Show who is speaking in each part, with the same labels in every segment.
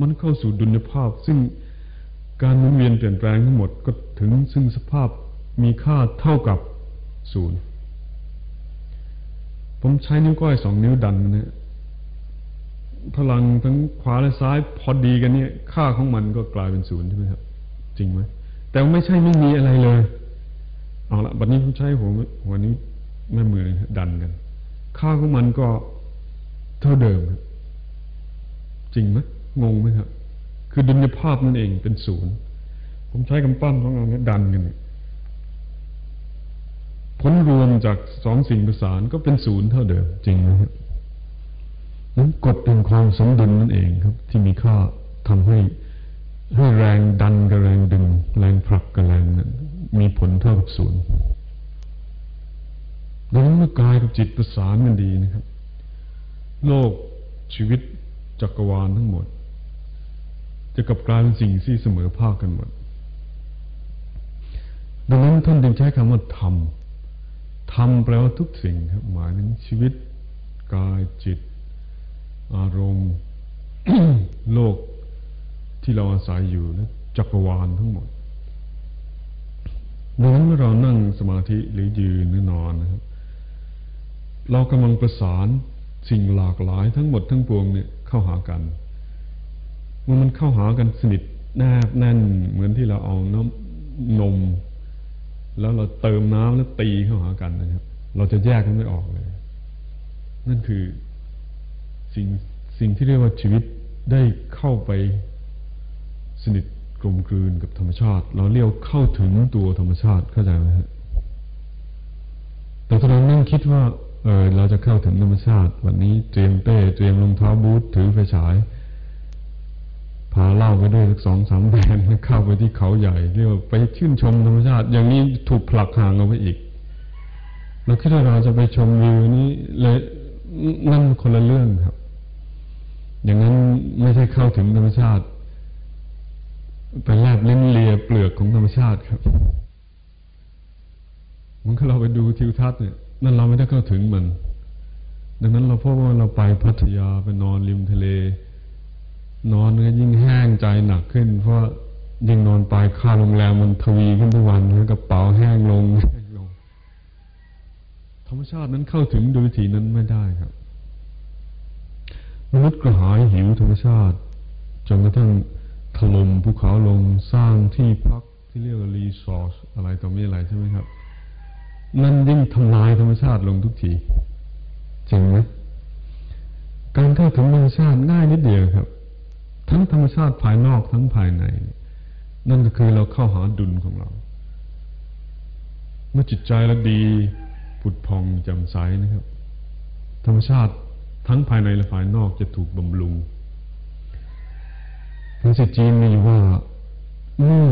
Speaker 1: มันเข้าสู่ดุลยภาพ ซึ่งการหมุนเวียนเปลี่ยนแปลงทั้งหมดก็ถึงซึ่งสภาพมีค่าเท่ากับศูนย์ผมใช้นิ้วก้อยสองนิ้วดันเนี่ยพลังทั้งขวาและซ้ายพอดีกันเนี่ย ค่าของมันก็กลายเป็นศูนย์ใช่ไหมครับ จริงไหมแต่ไม่ใช่ไม่มีอะไรเลย เอาละบัดนี้ผมใช้หัวหัวนี้แม่มือดันกัน ค่าของมันก็เท่าเดิมครับจริงไหม งงไหมครับคือดุลยภาพนั่นเองเป็นศูนย์ ผมใช้กำปั้นของเราเนี่ยดันกันผลรวมจากสองสิ่งประสานก็เป็นศูนย์เท่าเดิม จริงไหมครับนั้นกฎแห่งความสมดุลนั่นเองครับ ที่มีค่าทำให้ให้แรงดันกับแรงดึง แรงผลักกับแรงนั้นมีผลเท่ากับศูนย์ดังนั้นเมื่อกายกับจิตประสานกันดีนะครับ โลกชีวิตจักรวาลทั้งหมด จะกลับกลายเป็นสิ่งที่เสมอภาคกันหมด ดังนั้นท่านจึงใช้คำว่าธรรม ธรรมแปลว่าทุกสิ่งครับ หมายถึงชีวิต กายจิต อารมณ์ โลกที่เราอาศัยอยู่และจักรวาลทั้งหมด ดังนั้นเมื่อเรานั่งสมาธิหรือยืนหรือนอนนะครับ เรากำลังประสานสิ่งหลากหลายทั้งหมดทั้งปวงเนี่ยเข้าหากัน มื่อมันเข้าหากันสนิทแนบแน่น เหมือนที่เราเอาน้ำนม แล้วเราเติมน้ำแล้วตีเข้าหากันนะครับ เราจะแยกกันไม่ออกเลย นั่นคือสิ่งสิ่งที่เรียกว่าชีวิตได้เข้าไปสนิทกลมกลืนกับธรรมชาติ เราเรียกเข้าถึงตัวธรรมชาติเข้าใจไหมฮะแต่ตอนนั้นนั่งคิดว่าเออเราจะเข้าถึงธรรมชาติ วันนี้เตรียมเป้เตรียมรองเท้าบูทถือไฟฉาย พาเล่าไปด้วยสักสองสามแบนเข้าไปที่เขาใหญ่เรียกว่าไปชื่นชมธรรมชาติ อย่างนี้ถูกผลักห่างออกไปอีกเราคิดว่าเราจะไปชมวิวนี้เลยนั่นคนละเรื่องครับ อย่างนั้นไม่ใช่เข้าถึงธรรมชาติไปแลบเล่นเลียเปลือกของธรรมชาติครับมันก็เราไปดูทิวทัศน์เนี่ยนั่นเราไม่ได้เข้าถึงมัน ดังนั้นเราพบว่าเราไปพัทยาไปนอนริมทะเล นอนก็ยิ่งแห้งใจหนักขึ้น เพราะยิ่งนอนไปค่าโรงแรมมันทวีขึ้นทุกวันแล้วกระเป๋าแห้งลงแห้งลง ธรรมชาตินั้นเข้าถึงโดยวิธีนั้นไม่ได้ครับ มนุษย์กระหายหิวธรรมชาติจนกระทั่งถล่มภูเขาลงสร้างที่พักที่เรียกว่ารีสอร์ทอะไรต่อมีอะไรใช่ไหมครับ นั่นยิ่งทำลายธรรมชาติลงทุกทีจริงไหมการเข้าถึงธรรมชาติง่ายนิดเดียวครับ ทั้งธรรมชาติภายนอกทั้งภายใน นั่นก็คือเราเข้าหาดุลของเรา เมื่อจิตใจเราดีผุดพองจำใสนะครับ ธรรมชาติทั้งภายในและภายนอกจะถูกบำรุงภาษาจีนมีว่าเมื่อ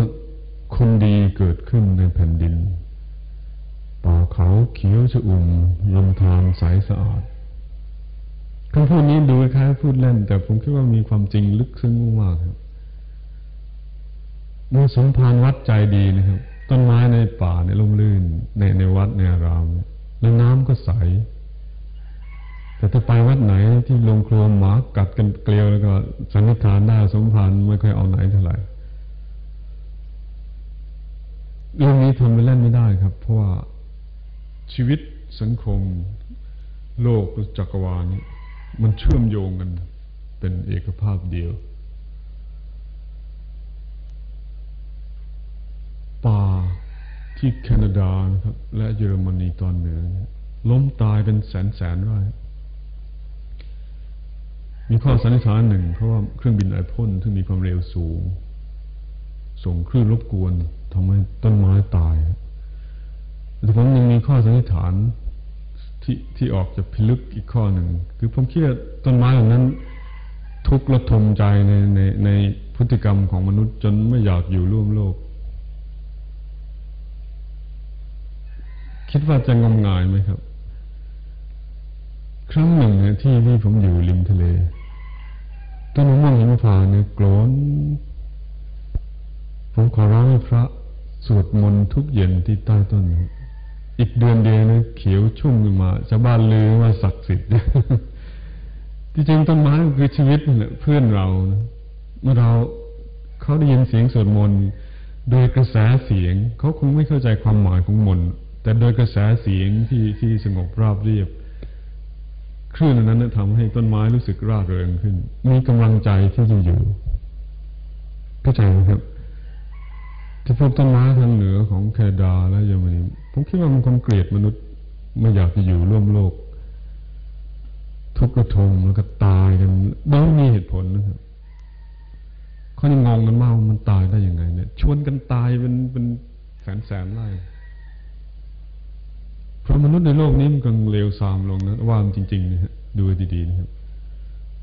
Speaker 1: คนดีเกิดขึ้นในแผ่นดินป่าเขาเขียวชอุ่มลำธารใสสะอาด คำพูดนี้ดูคล้ายพูดเล่น แต่ผมคิดว่ามีความจริงลึกซึ้งมากครับเมื่อสมภารวัดใจดีนะครับ ต้นไม้ในป่าในร่มรื่น ในในวัดในอารามแล้วน้ำก็ใส แต่ถ้าไปวัดไหนที่ลงครัวหมากัดกันเกลียวแล้วก็สันนิษฐานได้สมภารไม่ค่อยเอาไหนเท่าไหร่เรื่องนี้ทำไปเล่นไม่ได้ครับ เพราะว่าชีวิตสังคม โลกจักรวาล มันเชื่อมโยงกัน เป็นเอกภาพเดียว ป่าที่แคนาดานะครับ และเยอรมนีตอนเหนือ ล้มตายเป็นแสนแสนไร่มีข้อสันนิษฐานหนึ่ง เพราะว่าเครื่องบินไอพ่นที่มีความเร็วสูง ส่งคลื่นรบกวนทำให้ต้นไม้ตายแต่ผมยังมีข้อสันนิษฐาน ที่ที่ออกจะพิลึกอีกข้อหนึ่ง คือผมคิดว่าต้นไม้เหล่านั้น ทุกข์ระทมใจในในในพฤติกรรมของมนุษย์จนไม่อยากอยู่ร่วมโลก คิดว่าจะงมงายไหมครับ ครั้งหนึ่งเนี่ยที่ที่ผมอยู่ริมทะเลต้นมะม่วงหิมพานเนี่ยกลนผมขอร้องให้พระสวดมนต์ทุกเย็นที่ใต้ต้น อีกเดือนเดียวนะเขียวชุ่มขึ้นมาชาวบ้านลือว่าศักดิ์สิทธิ์ที่จริงต้นไม้ก็คือชีวิตนี่แหละเพื่อนเรานะเมื่อเราเขาได้ยินเสียงสวดมนต์โดยกระแสเสียงเขาคงไม่เข้าใจความหมายของมนต์แต่โดยกระแสเสียงที่ที่สงบราบเรียบคลื่นนั้นทำให้ต้นไม้รู้สึกร่าเริงขึ้น มีกำลังใจที่จะอยู่เข้าใจไหมครับที่พวกต้นไม้ทางเหนือของแคนาดาและเยอรมนี ผมคิดว่ามันคงเกลียดมนุษย์ ไม่อยากจะอยู่ร่วมโลก ทุกข์ระทมแล้วก็ตายกันโดยมีเหตุผลนะครับเขายังงงกันมากมันตายได้ยังไง เนี่ย ชวนกันตายเป็นเป็นแสนแสนไล่เพราะมนุษย์ในโลกนี้มันกำลังเลวทรามลงนะว่ามจริงๆนะฮะดูดีๆนะครับ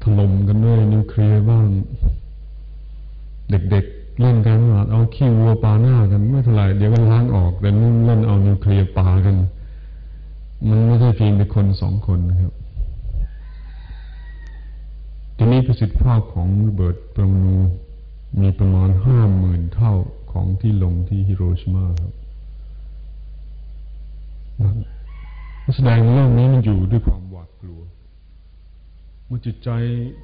Speaker 1: ถล่มกันด้วยนิวเคลียร์บ้าง เด็กๆ เล่นกันหลาดเอาขี้วัวปาหน้ากันไม่เท่าไรเดี๋ยวก็ล้างออกแต่นู่นเล่นเอานิวเคลียร์ปากัน มันไม่ใช่เพียงแต่คนสองคนนะครับ ทีนี้ประสิทธิภาพของระเบิดปรมาณูมีประมาณห้าหมื่นเท่าของที่ลงที่ฮิโรชิมาครับแสดงโลกนี้มันอยู่ด้วยความหวาดกลัวเมื่อจิตใจ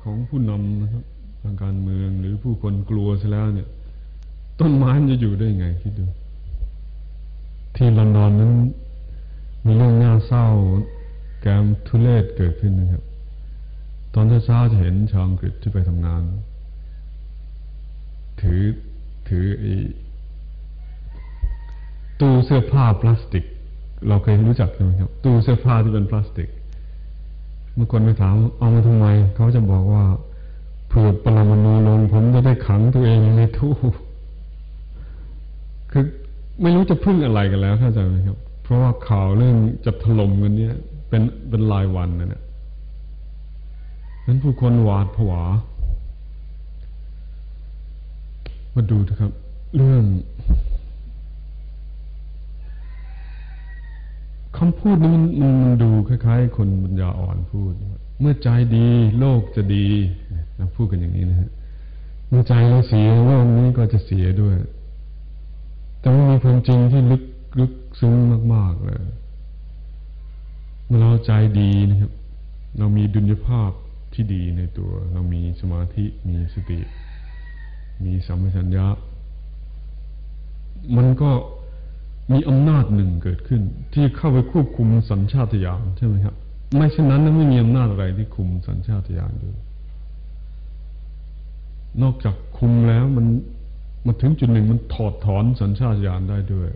Speaker 1: ของผู้นำนะครับทางการเมืองหรือผู้คนกลัวซะแล้วเนี่ย ต้นไม้จะอยู่ได้ไงคิดดู ที่ลอนดอนนั้น มีเรื่องน่าเศร้าแกมทุเลศเกิดขึ้นนะครับ ตอนเช้าๆจะเห็นชาวอังกฤษที่ไปทำงาน ถือถือไอ้ตู้เสื้อผ้าพลาสติก เราเคยรู้จักใช่ไหมครับ ตู้เสื้อผ้าที่เป็นพลาสติกเมื่อคนไปถามเอามาทำไม เขาจะบอกว่าเผื่อปรมาณูลงผมจะได้ขังตัวเองในตู้ คือไม่รู้จะพึ่งอะไรกันแล้วเข้าใจไหมครับ เพราะว่าข่าวเรื่องจะถล่มกันเนี้ยเป็นเป็นรายวันนะเนี่ยนั้นผู้คนหวาดผวา มาดูนะครับ เรื่องคำพูดนี้มันมันดูคล้ายๆ คนปัญญาอ่อนพูด เมื่อใจดีโลกจะดีนะพูดกันอย่างนี้นะฮะเมื่อใจเราเสียโลกนี้ก็จะเสียด้วย แต่ว่ามีความจริงที่ลึกลึกซึ้งมาก ๆ เลยเมื่อเราใจดีนะครับ เรามีดุลยภาพที่ดีในตัว เรามีสมาธิมีสติ มีสัมปชัญญะ มันก็มีอำนาจหนึ่งเกิดขึ้น ที่เข้าไปควบคุมสัญชาตญาณใช่ไหมครับ ไม่เช่นนั้นไม่มีอำนาจอะไรที่คุมสัญชาตญาณอยู่นอกจากคุมแล้วมัน มาถึงจุดหนึ่งมันถอดถอนสัญชาตญาณได้ด้วย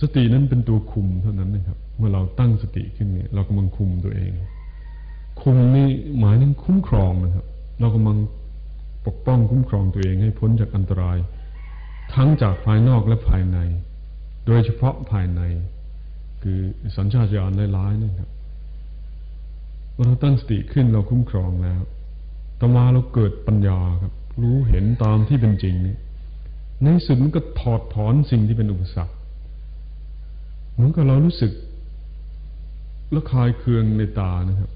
Speaker 1: สตินั้นเป็นตัวคุมเท่านั้นนะครับ เมื่อเราตั้งสติขึ้นเนี่ยเรากำลังคุมตัวเอง คุมนี่หมายถึงคุ้มครองนะครับ เรากำลังปกป้องคุ้มครองตัวเองให้พ้นจากอันตราย ทั้งจากภายนอกและภายใน โดยเฉพาะภายใน คือสัญชาตญาณร้ายๆนี่ครับเราตั้งสติขึ้นเราคุ้มครองแล้วต่อมาเราเกิดปัญญาครับ รู้เห็นตามที่เป็นจริงนี่ในสุดมันก็ถอดถอนสิ่งที่เป็นอุปสรรคเหมือนกับเรารู้สึกละคายเคืองในตานะครับ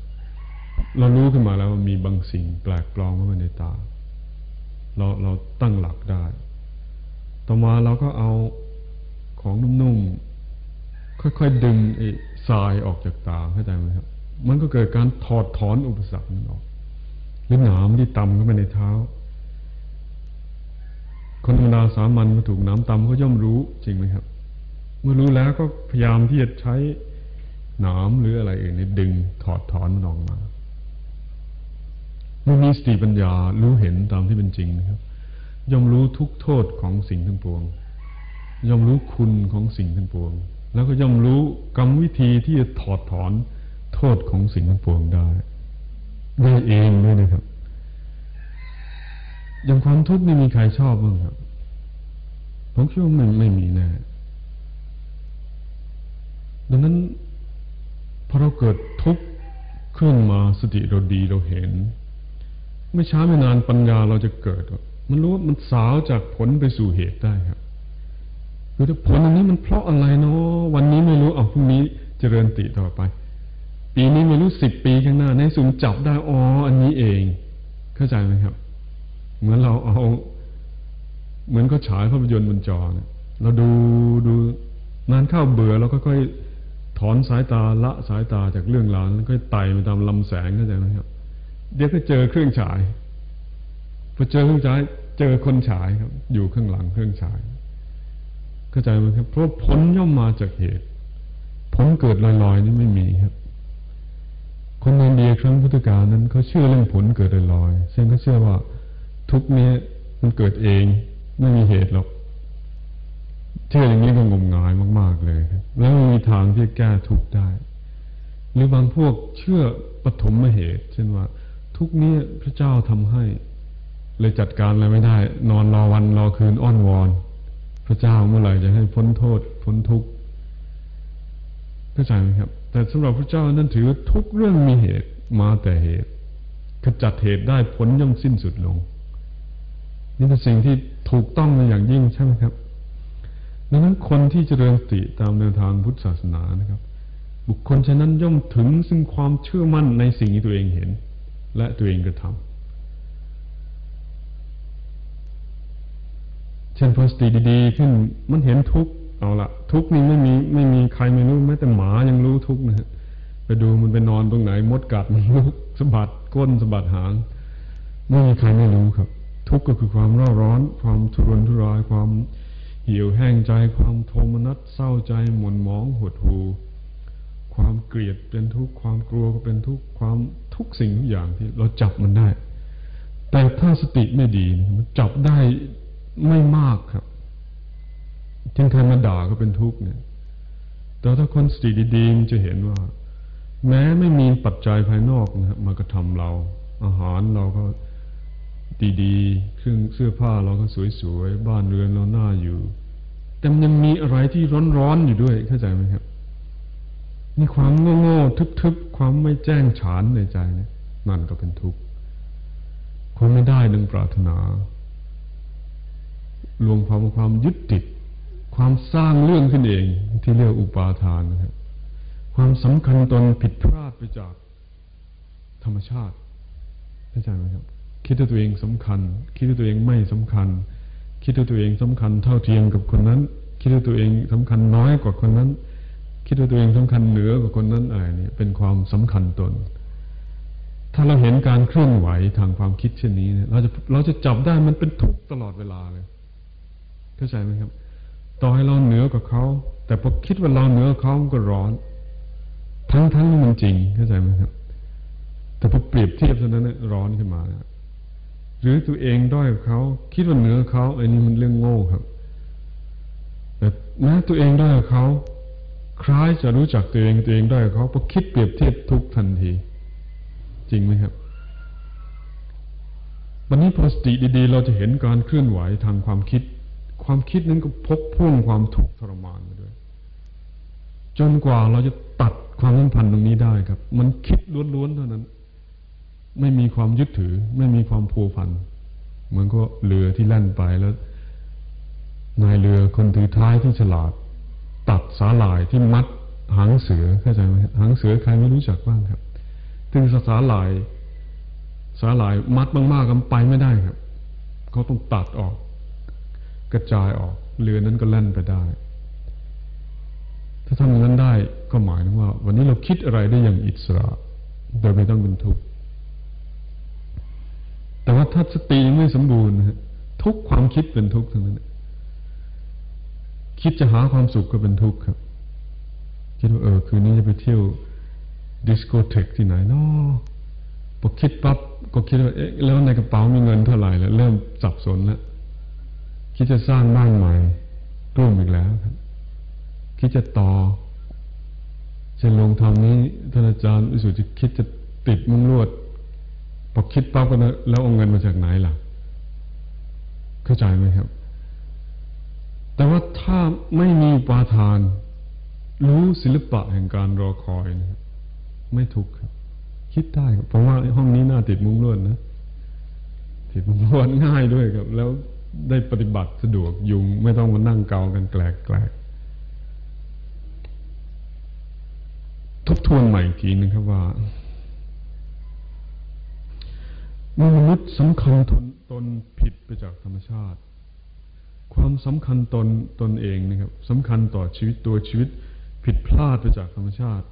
Speaker 1: เรารู้ขึ้นมาแล้วว่ามีบางสิ่งแปลกปลอมเข้ามาในตา เราเราตั้งหลักได้ ต่อมาเราก็เอาของนุ่มๆค่อยๆดึงไอ้ทรายออกจากตาเข้าใจไหมครับ มันก็เกิดการถอดถอนอุปสรรคนั้นออกหรือหนามที่ตำเข้าไปในเท้า คนธรรมดาสามัญมาถูกน้ำตำก็ย่อมรู้จริงไหมครับ เมื่อรู้แล้วก็พยายามที่จะใช้หนามหรืออะไรอื่นดึงถอดถอนมันออกมาเมื่อมีสติปัญญารู้เห็นตามที่เป็นจริงนะครับ ย่อมรู้ทุกโทษของสิ่งทั้งปวง ย่อมรู้คุณของสิ่งทั้งปวง แล้วก็ย่อมรู้กรรมวิธีที่จะถอดถอนโทษของสิ่งทั้งปวงได้ได้เองด้วยนะครับ อย่างความทุกข์ไม่มีใครชอบบ้างครับ ผมคิดว่ามันไม่มีแน่ดังนั้นพอเราเกิดทุกข์ขึ้นมาสติเราดีเราเห็น ไม่ช้าไม่นานปัญญาเราจะเกิด มันรู้ว่ามันสาวจากผลไปสู่เหตุได้ครับคือถ้าผลอันนี้มันเพราะอะไรเนาะวันนี้ไม่รู้เอาพรุ่งนี้เจริญติต่อไป ปีนี้ไม่รู้สิบปีข้างหน้าในสุนจับได้อ๋ออันนี้เอง เข้าใจไหมครับ เหมือนเราเอา เหมือนก็ฉายภาพยนตร์บนจอเนี่ยเราดูดูนานเข้าเบื่อเราก็ค่อยถอนสายตาละสายตาจากเรื่องราวแล้วก็ไต่ไปตามลำแสงเข้าใจไหมครับ เดี๋ยวก็เจอเครื่องฉายพอเจอเครื่องฉาย เจอคนฉายครับ อยู่ข้างหลังเครื่องฉาย เข้าใจไหมครับ เพราะผลย่อมมาจากเหตุผลเกิดลอยๆนี่ไม่มีครับ คนในเดียครั้งพุทธกาลนั้นเขาเชื่อเรื่องผลเกิดลอยๆเช่นเขาเชื่อว่า ทุกเนี้ยมันเกิดเองไม่มีเหตุหรอกเชื่ออย่างนี้ก็งมงายมาก ๆ เลยครับ แล้วไม่มีทางที่แก้ทุกได้ หรือบางพวกเชื่อปฐมเหตุ เช่นว่า ทุกนี้พระเจ้าทำให้ เลยจัดการอะไรไม่ได้ นอนรอวันรอคืนอ้อนวอน พระเจ้าเมื่อไหร่จะให้พ้นโทษ พ้นทุกข์เข้าใจไหมครับ แต่สำหรับพระเจ้านั้นถือทุกเรื่องมีเหตุมาแต่เหตุขจัดเหตุได้ผลย่อมสิ้นสุดลง นี่เป็นสิ่งที่ถูกต้องในอย่างยิ่งใช่ไหมครับดังนั้นคนที่เจริญสติตามแนวทางพุทธศาสนานะครับ บุคคลฉะนั้นย่อมถึงซึ่งความเชื่อมั่นในสิ่งที่ตัวเองเห็น และตัวเองกระทำเช่นพอสติดีๆขึ้นมันเห็นทุกเอาละทุกนี่ไม่มีไม่มีใครไม่รู้แม้แต่หมายังรู้ทุกนะฮะไปดูมันไปนอนตรงไหนมดกัดมันรู้สะบัดก้นสะบัดหางไม่มีใครไม่รู้ครับ ทุกข์ก็คือความร้อนร้อน ความทุรนทุราย ความเหี่ยวแห้งใจ ความโทมนัสเศร้าใจหม่นหมองหดหูความเกลียดเป็นทุกข์ความกลัวก็เป็นทุกข์ความทุกสิ่งทุกอย่างที่เราจับมันได้ แต่ถ้าสติไม่ดีมันจับได้ไม่มากครับเช่นใครมาด่าก็เป็นทุกข์เนี่ย แต่ถ้าคนสติดีๆมันจะเห็นว่า แม้ไม่มีปัจจัยภายนอกนะครับมากระทำเรา อาหารเราก็ ดีๆ เครื่องเสื้อผ้าเราก็สวยๆ บ้านเรือนเราหน้าอยู่ แต่มันยังมีอะไรที่ร้อนๆอยู่ด้วยเข้าใจไหมครับนี่ความโง่ๆทึบๆ ความไม่แจ้งฉานในใจเนี่ยนั่นก็เป็นทุกข์ความไม่ได้ดังปรารถนา รวมความความยึดติด ความสร้างเรื่องขึ้นเองที่เรียกอุปาทานนะครับ ความสำคัญตนผิดพลาดไปจากธรรมชาติเข้าใจไหมครับ คิดว่าตัวเองสำคัญ คิดว่าตัวเองไม่สำคัญ คิดว่าตัวเองสำคัญเท่าเทียมกับคนนั้น คิดว่าตัวเองสำคัญน้อยกว่าคนนั้น คิดว่าตัวเองสำคัญเหนือกว่าคนนั้นอะไรเนี่ยเป็นความสำคัญตน ถ้าเราเห็นการเคลื่อนไหวทางความคิดเช่นนี้เนี่ยเราจะเราจะจับได้มันเป็นทุกข์ตลอดเวลาเลยเข้าใจไหมครับ ต่อให้เราเหนือกว่าเขา แต่พอคิดว่าเราเหนือเขาก็ร้อน ทั้งทั้งมันจริงเข้าใจไหมครับ แต่พอเปรียบเทียบเท่านั้นร้อนขึ้นมานะ หรือตัวเองด้อยเขาคิดว่าเหนือเขาไอ้นี่มันเรื่องโง่ครับ แต่แม้ตัวเองด้อยเขาคล้ายจะรู้จักตัวเองตัวเองด้อยเขาพอคิดเปรียบเทียบทุกทันที จริงไหมครับ วันนี้พอสติดีๆ เราจะเห็นการเคลื่อนไหวทางความคิด ความคิดนั้นก็พกพ่วงความทุกข์ทรมานมาด้วย จนกว่าเราจะตัดความสัมพันธ์ตรงนี้ได้ครับ มันคิดล้วนๆเท่านั้น ไม่มีความยึดถือ ไม่มีความผูกพันเหมือนก็เรือที่แล่นไปแล้ว นายเรือคนถือท้ายที่ฉลาด ตัดสาหร่ายที่มัดหางเสือเข้าใจไหมหางเสือใครไม่รู้จักบ้างครับ ถึงสาหร่ายสาหร่ายมัดมากๆกันไปไม่ได้ครับเขาต้องตัดออก กระจายออก เรือนั้นก็แล่นไปได้ ถ้าทำอย่างนั้นได้ก็หมายถึงว่า วันนี้เราคิดอะไรได้อย่างอิสระ โดยไม่ต้องเป็นทุกข์ แต่ว่าถ้าสติยังไม่สมบูรณ์ทุกความคิดเป็นทุกข์ทั้งนั้นคิดจะหาความสุขก็เป็นทุกข์ครับ คิดว่าเออคืนนี้จะไปเที่ยวดิสโกเทกที่ไหนนาะพอคิดปั๊บก็คิดว่าเอ๊ะแล้วในกระเป๋ามีเงินเท่าไหร่แล้วเริ่มสับสนแล้วคิดจะสร้างบ้านใหม่ร่วมอีกแล้วครับ คิดจะต่อจะลงทำนี้ท่านอาจารย์วิสุทธิ์จะคิดจะติดมุ้งลวด พอคิดปั๊บก็แล้วเอาเงินมาจากไหนล่ะ เข้าใจไหมครับ แต่ว่าถ้าไม่มีปาทาน รู้ศิลปะแห่งการรอคอยนะไม่ทุกข์ครับ คิดได้ครับเพราะว่าห้องนี้น่าติดมุ้งลวดนะติดมุ้งลวดง่ายด้วยครับ แล้วได้ปฏิบัติสะดวกยุง ไม่ต้องมานั่งเกากันแกลกแกลกทบทวนใหม่อีกทีนึงครับว่า มื่อมนุษย์สำคัญตนตนผิดไปจากธรรมชาติ ความสำคัญตนตนเองนะครับสำคัญต่อชีวิตตัวชีวิตผิดพลาดไปจากธรรมชาติ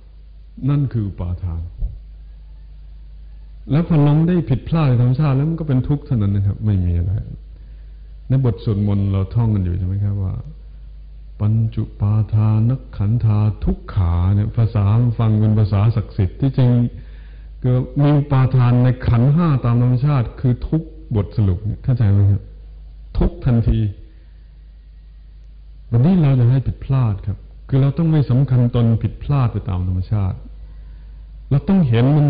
Speaker 1: นั่นคืออุปาทาน แล้วพอลงได้ผิดพลาดในธรรมชาติ แล้วมันก็เป็นทุกข์เท่านั้นนะครับ ไม่มีอะไรในบทสวดมนต์เราท่องกันอยู่ใช่ไหมครับว่าปัญจุปาทานักขันธาทุกขาเนี่ยภาษาฟังเป็นภาษาศักดิ์สิทธิ์ที่จริง ก็มีปาทานในขันห้าตามธรรมชาติ คือทุกบทสรุปเนี่ยเข้าใจไหมครับทุกทันที วันนี้เราจะให้ผิดพลาดครับ คือเราต้องไม่สำคัญตนผิดพลาดไปตามธรรมชาติ เราต้องเห็นมัน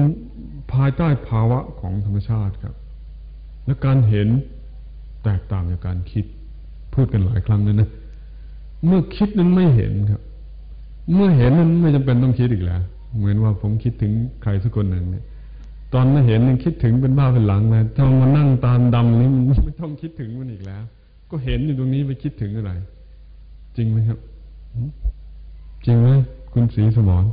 Speaker 1: ภายใต้ภาวะของธรรมชาติครับ และการเห็นแตกต่างจากการคิด พูดกันหลายครั้งเลยนะ เมื่อคิดนั้นไม่เห็นครับ เมื่อเห็นนั้นไม่จำเป็นต้องคิดอีกแล้ว เหมือนว่าผมคิดถึงใครสักคนหนึ่งเนี่ย ตอนมาเห็นยังคิดถึงเป็นบ้าเป็นหลังเลยถ้ามานั่งตามดำนี้มันไม่ต้องคิดถึงมันอีกแล้ว ก็เห็นอยู่ตรงนี้ไปคิดถึงอะไร จริงไหมครับ จริงไหมคุณศรีสมร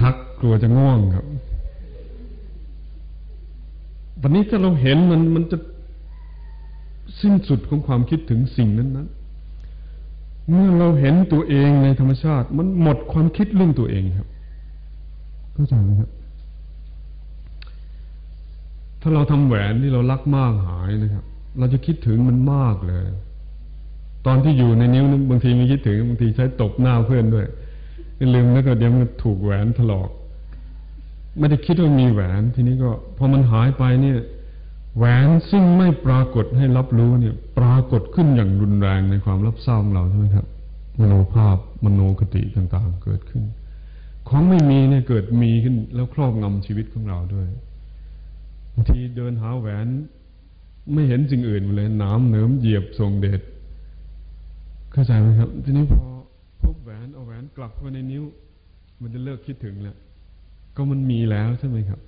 Speaker 1: ทักกลัวจะง่วงครับ วันนี้ถ้าเราเห็นมันมันจะสิ้นสุดของความคิดถึงสิ่งนั้นนั้น เมื่อเราเห็นตัวเองในธรรมชาติ มันหมดความคิดเรื่องตัวเองครับ เข้าใจไหมครับ ถ้าเราทำแหวนที่เรารักมากหายนะครับ เราจะคิดถึงมันมากเลย ตอนที่อยู่ในนิ้วนึงบางทีไม่คิดถึงบางทีใช้ตบหน้าเพื่อนด้วยลืมแล้วก็เดี๋ยวมันถูกแหวนถลอก ไม่ได้คิดว่ามีแหวน ทีนี้ก็พอมันหายไปเนี่ย แหวนซึ่งไม่ปรากฏให้รับรู้เนี่ย ปรากฏขึ้นอย่างรุนแรงในความรับเศร้าของเราใช่ไหมครับ มโนภาพมโนคติต่างๆ เกิดขึ้น ของไม่มีเนี่ยเกิดมีขึ้นแล้วครอบงำชีวิตของเราด้วยบางทีเดินหาแหวนไม่เห็นสิ่งอื่นเลยน้ำเหนิมเหยียบทรงเดชเข้าใจไหมครับทีนี้พอพบแหวนเอาแหวนกลับเข้าในนิ้ว มันจะเลิกคิดถึงแล้วก็มันมีแล้วใช่ไหมครับ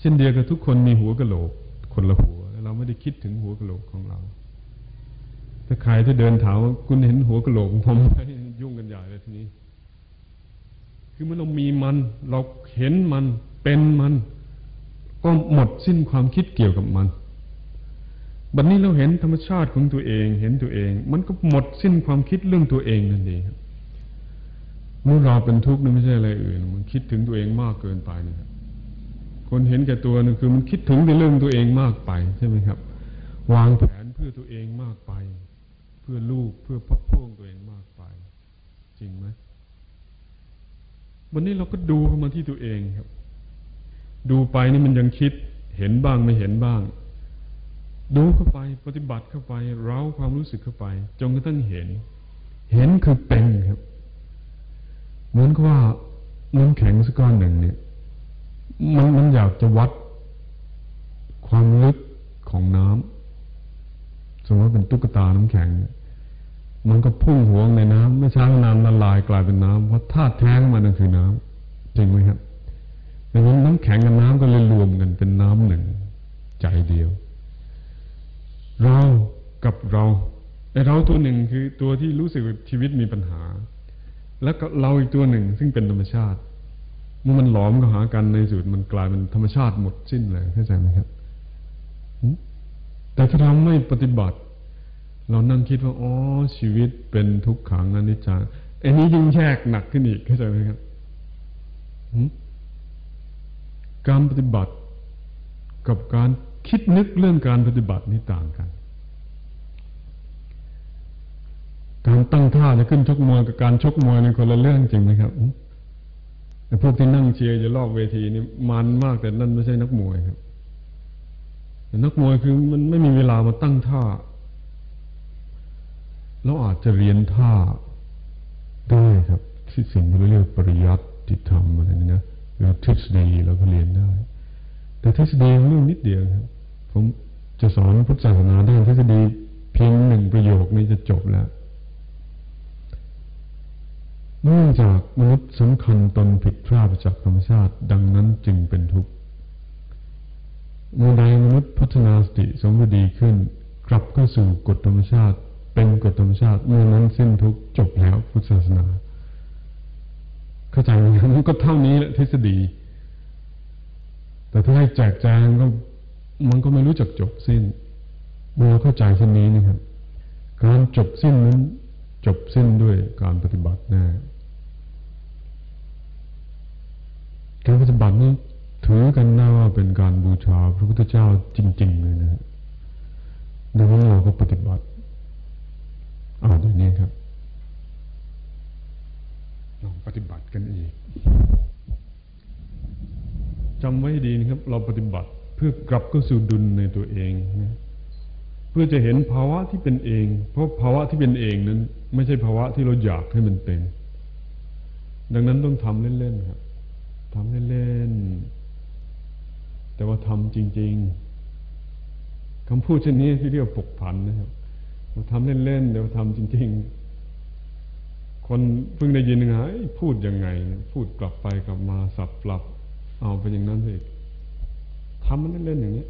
Speaker 1: เช่นเดียวกับทุกคนมีหัวกะโหลก คนละหัว เราไม่ได้คิดถึงหัวกะโหลกของเรา ถ้าใครที่เดินถามว่าคุณเห็นหัวกะโหลกผมไหมยุ่งกันใหญ่เลยทีนี้ คือเมื่อเรามีมัน เราเห็นมันเป็นมัน ก็หมดสิ้นความคิดเกี่ยวกับมันบัดนนี้เราเห็นธรรมชาติของตัวเอง เห็นตัวเอง มันก็หมดสิ้นความคิดเรื่องตัวเองนั่นเองครับเมื่อเราเป็นทุกข์นี่ไม่ใช่อะไรอื่น มันคิดถึงตัวเองมากเกินไปนะครับ คนเห็นแก่ตัวนึงคือมันคิดถึงในเรื่องตัวเองมากไปใช่ไหมครับ วางแผนเพื่อตัวเองมากไป เพื่อลูกเพื่อพักพวงตัวเองมากไป จริงไหมวันนี้เราก็ดูเข้ามาที่ตัวเองครับ ดูไปนี่มันยังคิดเห็นบ้างไม่เห็นบ้าง ดูเข้าไปปฏิบัติเข้าไป เร้าความรู้สึกเข้าไปจนกระทั่งเห็น เห็นคือเป็นครับ เหมือนกับว่าน้ำแข็งสักก้อนหนึ่งเนี่ย มันมันอยากจะวัดความลึกของน้ำสมมติว่าเป็นตุ๊กตาน้ำแข็ง มันก็พุ่งหัวในน้ำไม่ช้าก็นานละลายกลายเป็นน้ำเพราะธาตุแท้ของมันนั่นคือน้ำจริงไหมครับดังนั้นน้ำแข็งกับน้ำก็เลยรวมกันเป็นน้ำหนึ่ง ใจเดียว เรากับเราไอเราตัวหนึ่งคือตัวที่รู้สึกว่าชีวิตมีปัญหา แล้วก็เราอีกตัวหนึ่งซึ่งเป็นธรรมชาติ เมื่อมันหลอมเข้าหากันในสุดมันกลายเป็นธรรมชาติหมดสิ้นเลยเข้าใจไหมครับแต่ถ้าเราไม่ปฏิบัติ เรานั่งคิดว่าอ๋อชีวิตเป็นทุกขังอนิจจังไอ้นี้ยิ่งแยกหนักขึ้นอีกเข้าใจไหมครับการปฏิบัติกับการคิดนึกเรื่องการปฏิบัตินี่ต่างกัน การตั้งท่าจะขึ้นชกมวยกับการชกมวยในคนละเรื่องจริงไหมครับ พวกที่นั่งเชียร์จะรอบเวทีนี่มันมากแต่นั่นไม่ใช่นักมวยครับแต่นักมวยคือมันไม่มีเวลามาตั้งท่าเราอาจจะเรียนท่าได้ครับที่สิ่งที่เรียกปริยัติธรรมอะไรนี่นะหรือทฤษฎีเราก็เรียนได้ แต่ทฤษฎีเรื่องนิดเดียวครับ ผมจะสอนพุทธศาสนาด้านทฤษฎีเพียงหนึ่งประโยคนี้จะจบแล้ว เนื่องจากมนุษย์สำคัญตนผิดพลาดจากธรรมชาติ ดังนั้นจึงเป็นทุกข์เมื่อใดมนุษย์พัฒนาสติสมบูรณ์ดีขึ้น กลับเข้าสู่กฎธรรมชาติ เป็นกฎธรรมชาติเมื่อนั้นสิ้นทุกข์จบแล้วพุทธศาสนา เข้าใจไหมมันก็เท่านี้แหละทฤษฎี แต่ถ้าให้แจกแจงก็มันก็ไม่รู้จักจบสิ้นเมื่อเข้าใจเช่นนี้นะครับการจบสิ้นนั้น จบสิ้นด้วยการปฏิบัติแน่การปฏิบัตินี้ถือกันน่าว่าเป็นการบูชาพระพุทธเจ้าจริง ๆ เลยนะดังนั้นเราก็ปฏิบัติเอาอย่างนี้ครับลองปฏิบัติกันอีกจำไว้ดีนะครับ เราปฏิบัติเพื่อกลับเข้าสู่ดุลในตัวเองนะเพื่อจะเห็นภาวะที่เป็นเอง เพราะภาวะที่เป็นเองนั้น ไม่ใช่ภาวะที่เราอยากให้มันเป็น ดังนั้นต้องทำเล่นๆครับทำเล่นๆแต่ว่าทำจริง ๆคำพูดเช่นนี้ที่เรียกปกผันนะครับเราทำเล่นๆเดี๋ยวทำจริง ๆ คนเพิ่งได้ยินไงพูดยังไง พูดกลับไปกลับมาสับปรับ เอาไปอย่างนั้นสิทำมันเล่นๆอย่างนี้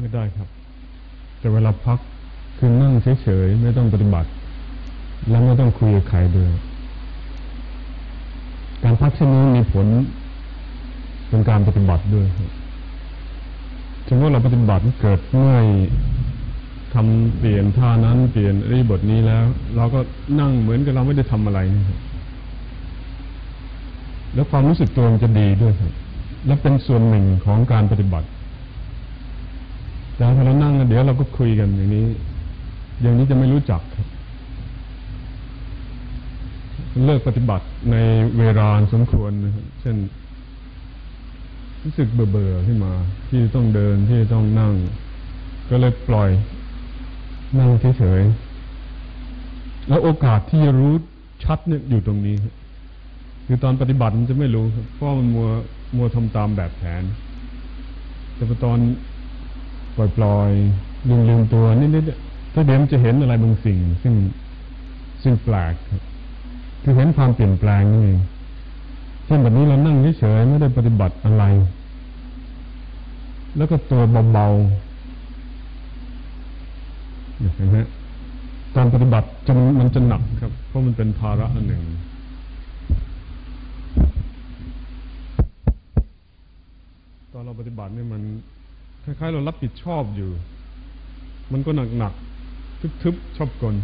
Speaker 1: ไม่ได้ครับ แต่เวลาพักคือนั่ง เฉยๆไม่ต้องปฏิบัติ แล้วไม่ต้องคุยกับใครด้วยการพักเช่นนี้มีผลเป็นการปฏิบัติด้วยถึงว่าเราปฏิบัติเกิดเมื่อยทำเปลี่ยนท่านั้นเปลี่ยนรีบทนี้แล้ว เราก็นั่งเหมือนกับเราไม่ได้ทำอะไรนี่แล้วความรู้สึกตัวมันจะดีด้วยครับและเป็นส่วนหนึ่งของการปฏิบัติแต่พอเรานั่งเดี๋ยวเราก็คุยกันอย่างนี้ อย่างนี้จะไม่รู้จักเลิกปฏิบัติในเวลาสมควรนะเช่น รู้สึกเบื่อๆขึ้นมา ที่ต้องเดินที่ต้องนั่ง ก็เลยปล่อยนั่งเฉยๆแล้วโอกาสที่จะรู้ชัดเนี่ยอยู่ตรงนี้คือตอนปฏิบัติมันจะไม่รู้เพราะมันมัวมัวทำตามแบบแผน แต่พอตอนปล่อยปล่อยลืมลืมตัวนิดๆ ถ้าเดี๋ยวมันจะเห็นอะไรบางสิ่ง ซึ่งซึ่งแปลกคือเห็นความเปลี่ยนแปลงนี่เองเช่นแบบนี้เรานั่งเฉยไม่ได้ปฏิบัติอะไร แล้วก็ตัวเบาๆเห็นไหมการปฏิบัติจะมันจะหนักครับ เพราะมันเป็นภาระอันหนึ่งตอนเราปฏิบัติเนี่ยมัน คล้ายๆ เรารับผิดชอบอยู่ มันก็หนักๆ ทึบๆชอบกล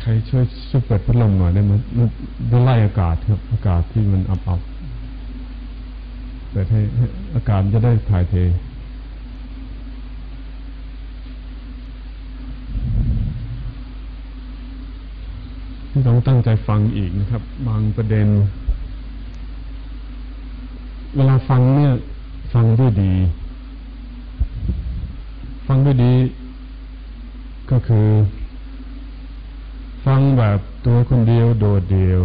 Speaker 1: ใครช่วยช่วยเปิดพัดลมหน่อยได้ไหมมันไล่อากาศครับ อากาศที่มันอับๆเปิดให้อากาศจะได้ถ่ายเท ต้องตั้งใจฟังอีกนะครับ บางประเด็น เวลาฟังเนี่ย ฟังด้วยดี ฟังด้วยดี ก็คือ ฟังแบบตัวคนเดียวโดดเดียว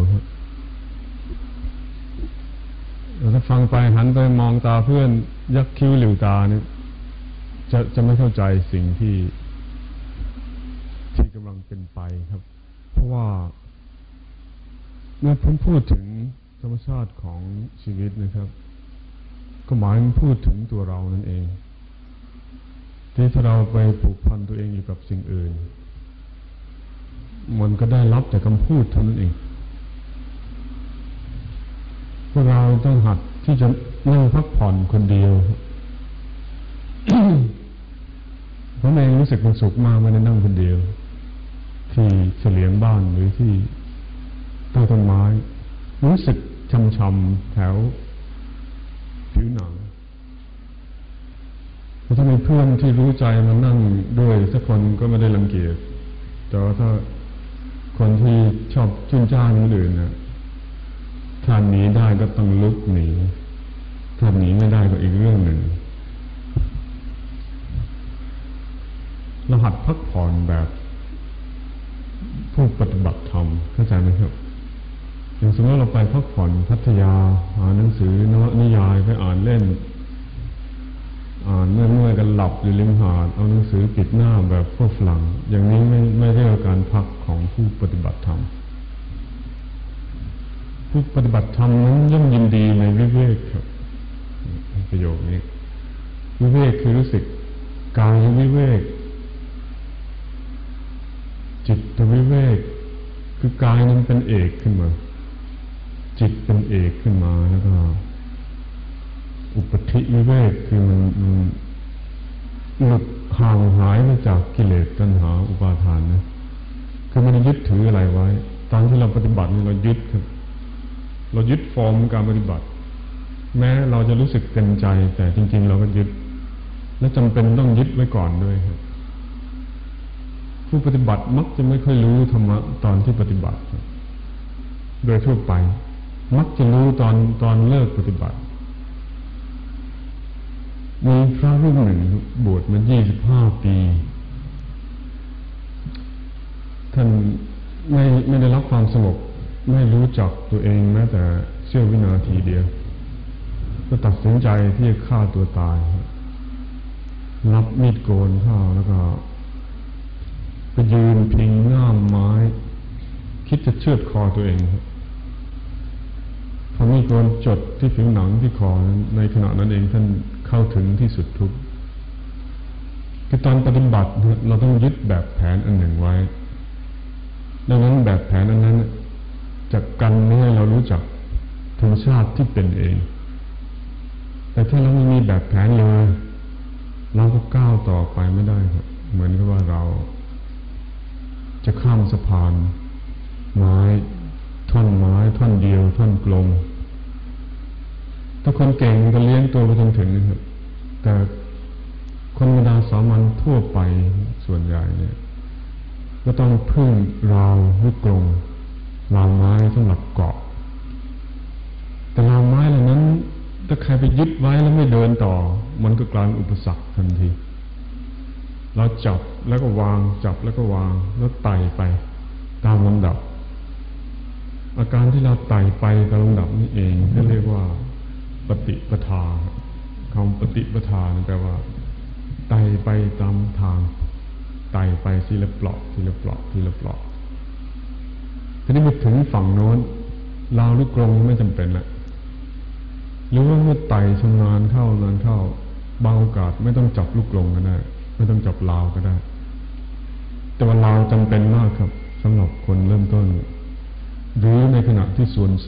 Speaker 1: แล้วถ้าฟังไปหันไปมองตาเพื่อนยักคิ้วหลิวตาเนี่ยจะจะไม่เข้าใจสิ่งที่ที่กำลังเป็นไปครับ เพราะว่า เมื่อผมพูดถึงธรรมชาติของชีวิตนะครับ ก็หมายพูดถึงตัวเรานั่นเอง ที่ถ้าเราไปผูกพันตัวเองอยู่กับสิ่งอื่น มันก็ได้รับแต่คำพูดเท่านั้นเอง พวกเราต้องหัดที่จะนั่งพักผ่อนคนเดียวผมเองรู้สึกมันสุขมากไม่ได้นั่งคนเดียว ที่เฉลียงบ้านหรือที่ ใต้ต้นไม้ รู้สึกช้ำๆแถวผิวหนังถ้ามีเพื่อนที่รู้ใจมานั่งด้วยสักคนก็ไม่ได้รังเกียจแต่ว่าถ้าคนที่ชอบชื่นจ้าคนอื่นนะถ้าหนีได้ก็ต้องลุกหนีถ้าหนีไม่ได้ก็อีกเรื่องหนึ่งเราหัดพักผ่อนแบบผู้ปฏิบัติธรรมเข้าใจไหมครับ อย่างสมมติเราไปพักผ่อนพัทยา อ่านหนังสือนวนิยายไปอ่านเล่น อ่านเมื่อเมื่อกันหลับอยู่ริมหาดเอาหนังสือปิดหน้าแบบพวกฝรั่งอย่างนี้ไม่ไม่เรียกการพักของผู้ปฏิบัติธรรมผู้ปฏิบัติธรรมนั้นย่อมยินดีในวิเวกครับประโยคนี้ วิเวกคือรู้สึกกายวิเวก จิตวิเวก คือกายนั้นเป็นเอกขึ้นมา เอกขึ้นมาแล้วก็ อุปธิวิเวกคือมันมันหลุดห่างหายมาจากกิเลสตัณหาอุปาทานนะคือไม่ได้ยึดถืออะไรไว้ ตอนที่เราปฏิบัตินี่เรายึดครับ เรายึดฟอร์มการปฏิบัติ แม้เราจะรู้สึกเต็มใจ แต่จริง ๆ เราก็ยึด และจำเป็นต้องยึดไว้ก่อนด้วยครับ ผู้ปฏิบัติมักจะไม่ค่อยรู้ธรรมะตอนที่ปฏิบัติ โดยทั่วไป มักจะรู้ตอนตอนเลิกปฏิบัติ มีพระรูปหนึ่งบวชมายี่สิบห้าปี ท่านไม่ไม่ได้รับความสงบไม่รู้จักตัวเองแม้แต่เสี้ยววินาทีเดียว ก็ตัดสินใจที่จะฆ่าตัวตาย รับมีดโกนเข้าแล้วก็ไปยืนพิงง่ามไม้ คิดจะเชือดคอตัวเองครับ พอมีดโกนจดที่ผิวหนังที่คอในขณะนั้นเองท่านเข้าถึงที่สุดทุกคือตอนปฏิบัติเราต้องยึดแบบแผนอันหนึ่งไว้ ดังนั้นแบบแผนอันนั้นจะกันไม่ให้เรารู้จักธรรมชาติที่เป็นเอง แต่ถ้าเราไม่มีแบบแผนเลยเราก็ก้าวต่อไปไม่ได้ครับ เหมือนกับว่าเรา จะข้ามสะพาน ไม้ ท่อนไม้ ท่อนเดียว ท่อนกลม ถ้าคนเก่งก็เลี้ยงตัวไปจนถึงนะครับ แต่คนธรรมดาสามัญทั่วไปส่วนใหญ่เนี่ย ก็ต้องพึ่งราวหรือกลงราวไม้สำหรับเกาะ แต่ราวไม้เหล่านั้น ถ้าใครไปยึดไว้แล้วไม่เดินต่อ มันก็กลายเป็นอุปสรรคทันที เราจับแล้วก็วาง จับแล้วก็วางแล้วไต่ไป ตามลำดับ อาการที่เราไต่ไปตามลำดับนี่เองที่เรียกว่า ปฏิปทาคำปฏิปทาแปลว่าไต่ไปตามทางไต่ไปทีละเปลาะทีละเปลาะทีละเปลาะทีนี้มาถึงฝั่งโน้นลาวหรือกรงไม่จำเป็นละหรือว่าเมื่อไต่ชำนาญเข้านานเข้าบางโอกาสไม่ต้องจับลูกกรงก็ได้ไม่ต้องจับลาวก็ได้ แต่ว่าลาวจำเป็นมากครับสำหรับคนเริ่มต้น หรือในขณะที่ส่วนเส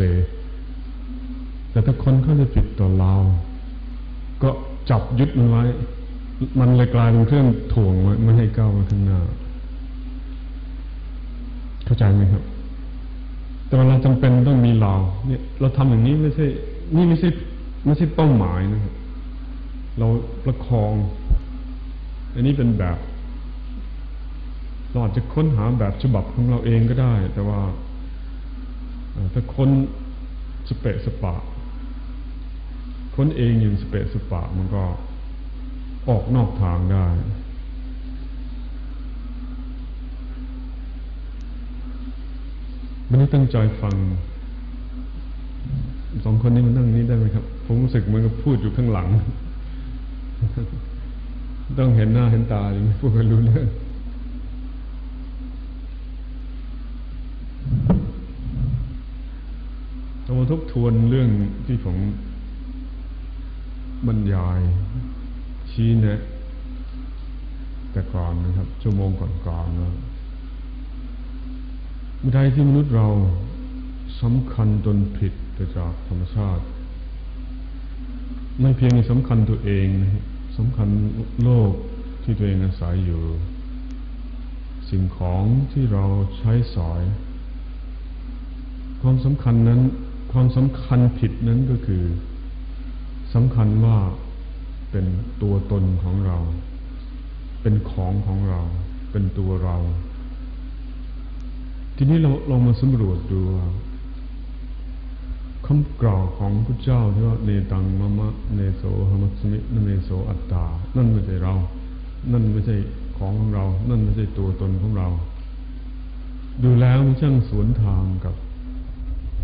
Speaker 1: แต่ถ้าคนเขาจะผิดต่อลาก็จับยึดมันไว้ มันเลยกลายเป็นเครื่องถ่วงไม่ให้ก้าวมาข้างหน้า เข้าใจไหมครับ แต่ว่าเราจำเป็นต้องมีลาเนี่ยเราทำอย่างนี้ไม่ใช่ นี่ไม่ใช่ไม่ใช่เป้าหมายนะครับ เราประคอง อันนี้เป็นแบบเราอาจจะค้นหาแบบฉบับของเราเองก็ได้ แต่ว่าถ้าค้นสเปะสปะ นเองอย่างสเปะสปะมันก็ออกนอกทางได้ไม่ได้ตั้งใจฟังสองคนนี้มานั่งนี้ได้ไหมครับ ผมรู้สึกเหมือนกับพูดอยู่ข้างหลัง ต้องเห็นหน้าเห็นตาอย่างนี้พูดกันรู้เรื่องเรามาทบทวนเรื่องที่ผม บรรยายชี้แนะแต่ก่อนนะครับ ชั่วโมงก่อนๆนะเมื่อใดที่มนุษย์เราสำคัญจนผิดไปจากธรรมชาติ ไม่เพียงสำคัญตัวเองสำคัญโลกที่ตัวเองอาศัยอยู่ สิ่งของที่เราใช้สอย ความสำคัญนั้น ความสำคัญผิดนั้นก็คือ สำคัญว่าเป็นตัวตนของเรา เป็นของของเรา เป็นตัวเรา ทีนี้เราลองมาสำรวจดูคำกล่าวของพระเจ้าที่ว่าเนตังมะมะเนโสหมัสมินเมโสอัตตา นั่นไม่ใช่เรา นั่นไม่ใช่ของของเรา นั่นไม่ใช่ตัวตนของเรา ดูแล้วมันช่างสวนทางกับ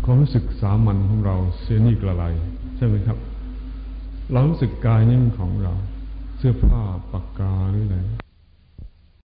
Speaker 1: ความรู้สึกสามัญของเราเสียนี่กระไรใช่ไหมครับ เรารู้สึกกายนี่เป็นของเรา เสื้อผ้าปากกาหรืออะไร